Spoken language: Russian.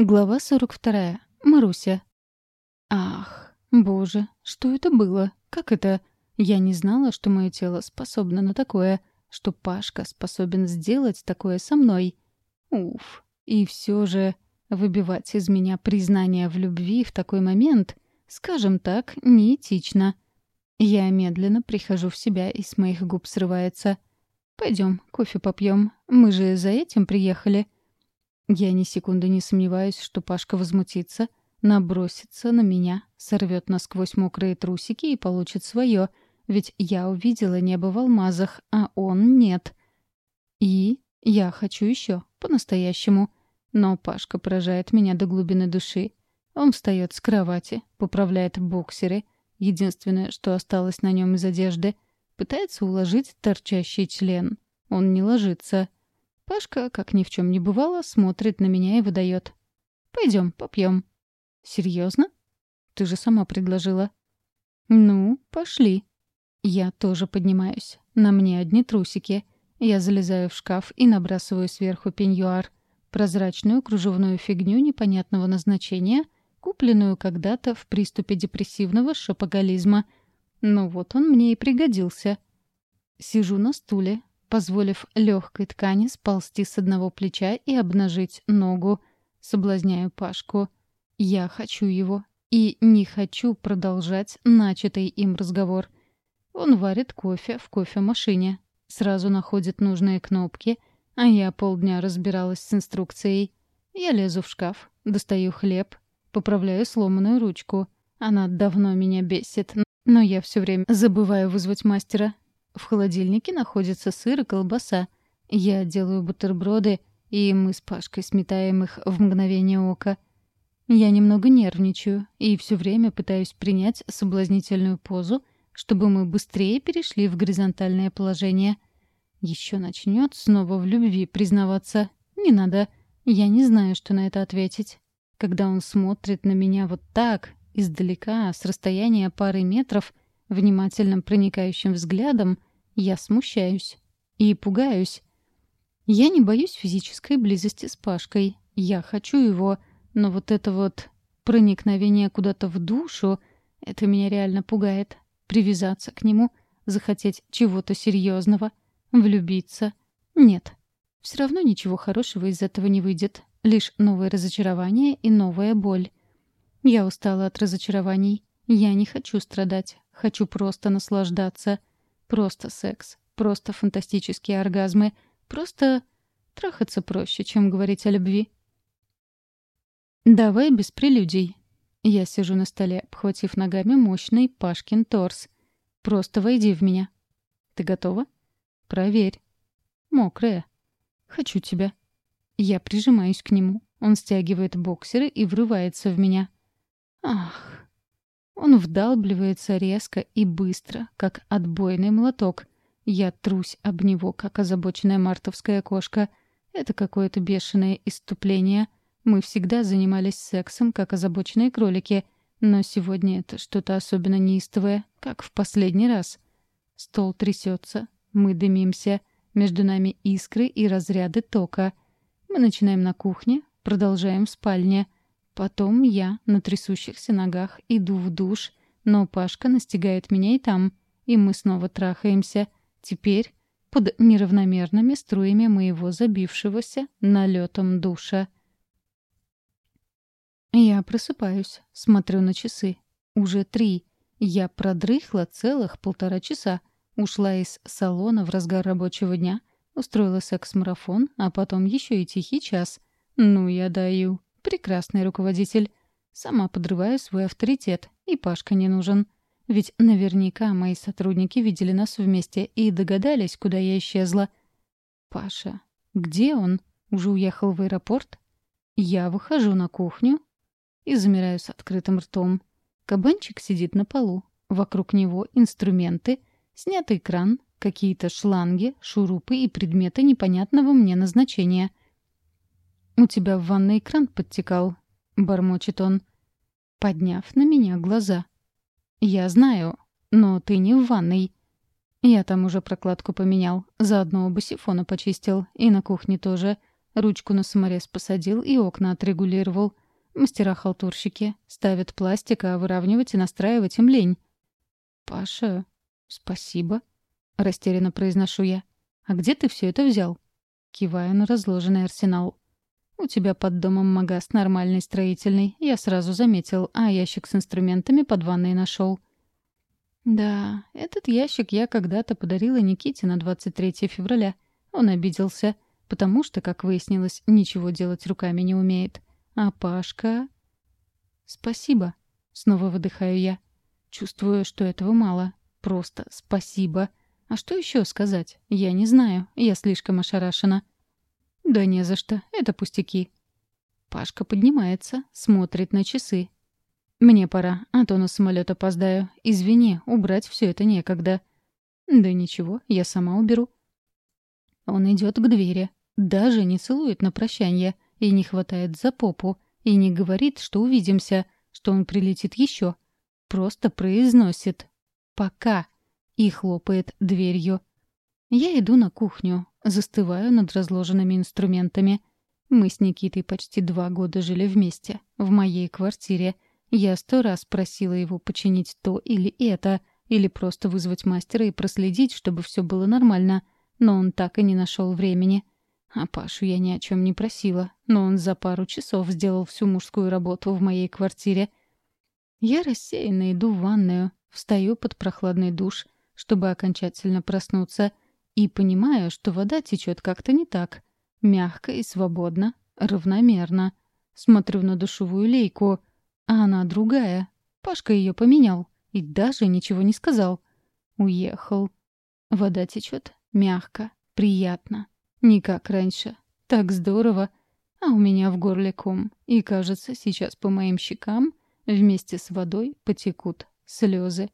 Глава 42. Маруся. Ах, боже, что это было? Как это? Я не знала, что мое тело способно на такое, что Пашка способен сделать такое со мной. Уф. И все же выбивать из меня признание в любви в такой момент, скажем так, неэтично. Я медленно прихожу в себя, и с моих губ срывается. «Пойдем, кофе попьем. Мы же за этим приехали». Я ни секунды не сомневаюсь, что Пашка возмутится, набросится на меня, сорвет насквозь мокрые трусики и получит свое, ведь я увидела небо в алмазах, а он нет. И я хочу еще, по-настоящему. Но Пашка поражает меня до глубины души. Он встает с кровати, поправляет боксеры, единственное, что осталось на нем из одежды, пытается уложить торчащий член. Он не ложится — Пашка, как ни в чем не бывало, смотрит на меня и выдает. «Пойдем, попьем». «Серьезно? Ты же сама предложила». «Ну, пошли». Я тоже поднимаюсь. На мне одни трусики. Я залезаю в шкаф и набрасываю сверху пеньюар. Прозрачную кружевную фигню непонятного назначения, купленную когда-то в приступе депрессивного шопоголизма. Ну вот он мне и пригодился. Сижу на стуле, позволив легкой ткани сползти с одного плеча и обнажить ногу. Соблазняю Пашку. Я хочу его и не хочу продолжать начатый им разговор. Он варит кофе в кофемашине, сразу находит нужные кнопки, а я полдня разбиралась с инструкцией. Я лезу в шкаф, достаю хлеб, поправляю сломанную ручку. Она давно меня бесит, но я все время забываю вызвать мастера. В холодильнике находится сыр и колбаса. Я делаю бутерброды, и мы с Пашкой сметаем их в мгновение ока. Я немного нервничаю и все время пытаюсь принять соблазнительную позу, чтобы мы быстрее перешли в горизонтальное положение. Еще начнет снова в любви признаваться. Не надо. Я не знаю, что на это ответить. Когда он смотрит на меня вот так, издалека, с расстояния пары метров, внимательным проникающим взглядом — я смущаюсь и пугаюсь. Я не боюсь физической близости с Пашкой. Я хочу его, но вот это вот проникновение куда-то в душу, это меня реально пугает. Привязаться к нему, захотеть чего-то серьезного, влюбиться. Нет. Все равно ничего хорошего из этого не выйдет. Лишь новое разочарование и новая боль. Я устала от разочарований. Я не хочу страдать. Хочу просто наслаждаться. Просто секс. Просто фантастические оргазмы. Просто трахаться проще, чем говорить о любви. «Давай без прелюдий». Я сижу на столе, обхватив ногами мощный Пашкин торс. «Просто войди в меня». «Ты готова?» «Проверь». «Мокрая». «Хочу тебя». Я прижимаюсь к нему. Он стягивает боксеры и врывается в меня. «Ах, он вдалбливается резко и быстро, как отбойный молоток. Я трусь об него, как озабоченная мартовская кошка. Это какое-то бешеное иступление. Мы всегда занимались сексом, как озабоченные кролики. Но сегодня это что-то особенно неистовое, как в последний раз. Стол трясется, мы дымимся. Между нами искры и разряды тока. Мы начинаем на кухне, продолжаем в спальне — Потом я на трясущихся ногах иду в душ, но Пашка настигает меня и там, и мы снова трахаемся. Теперь под неравномерными струями моего забившегося налетом душа. Я просыпаюсь, смотрю на часы. Уже три. Я продрыхла целых полтора часа. Ушла из салона в разгар рабочего дня, устроила секс-марафон, а потом еще и тихий час. Ну, я даю прекрасный руководитель. Сама подрываю свой авторитет, и Пашка не нужен. Ведь наверняка мои сотрудники видели нас вместе и догадались, куда я исчезла. Паша, где он? Уже уехал в аэропорт? Я выхожу на кухню и замираю с открытым ртом. Кабанчик сидит на полу. Вокруг него инструменты, снятый кран, какие-то шланги, шурупы и предметы непонятного мне назначения — «У тебя в ванной кран подтекал», — бормочет он, подняв на меня глаза. «Я знаю, но ты не в ванной». Я там уже прокладку поменял, заодно оба сифона почистил, и на кухне тоже. Ручку на саморез посадил и окна отрегулировал. Мастера-халтурщики ставят пластик, а выравнивать и настраивать им лень. «Паша, спасибо», — растерянно произношу я. «А где ты все это взял?» Киваю на разложенный арсенал. «У тебя под домом магаз нормальный строительный. Я сразу заметил, а ящик с инструментами под ванной нашел. Да, этот ящик я когда-то подарила Никите на 23 февраля. Он обиделся, потому что, как выяснилось, ничего делать руками не умеет. А Пашка... Спасибо. Снова выдыхаю я. Чувствую, что этого мало. Просто спасибо. А что еще сказать? Я не знаю. Я слишком ошарашена. Да не за что. Это пустяки. Пашка поднимается, смотрит на часы. «Мне пора, а то на самолет опоздаю. Извини, убрать все это некогда». «Да ничего, я сама уберу». Он идет к двери, даже не целует на прощание и не хватает за попу, и не говорит, что увидимся, что он прилетит еще. Просто произносит «пока» и хлопает дверью. Я иду на кухню, Застываю над разложенными инструментами. Мы с Никитой почти два года жили вместе, в моей квартире. Я сто раз просила его починить то или это, или просто вызвать мастера и проследить, чтобы все было нормально, но он так и не нашел времени. А Пашу я ни о чем не просила, но он за пару часов сделал всю мужскую работу в моей квартире. Я рассеянно иду в ванную, встаю под прохладный душ, чтобы окончательно проснуться — и понимаю, что вода течет как-то не так. Мягко и свободно, равномерно. Смотрю на душевую лейку, а она другая. Пашка ее поменял и даже ничего не сказал. Уехал. Вода течет мягко, приятно. Не как раньше. Так здорово. А у меня в горле ком. И, кажется, сейчас по моим щекам вместе с водой потекут слезы.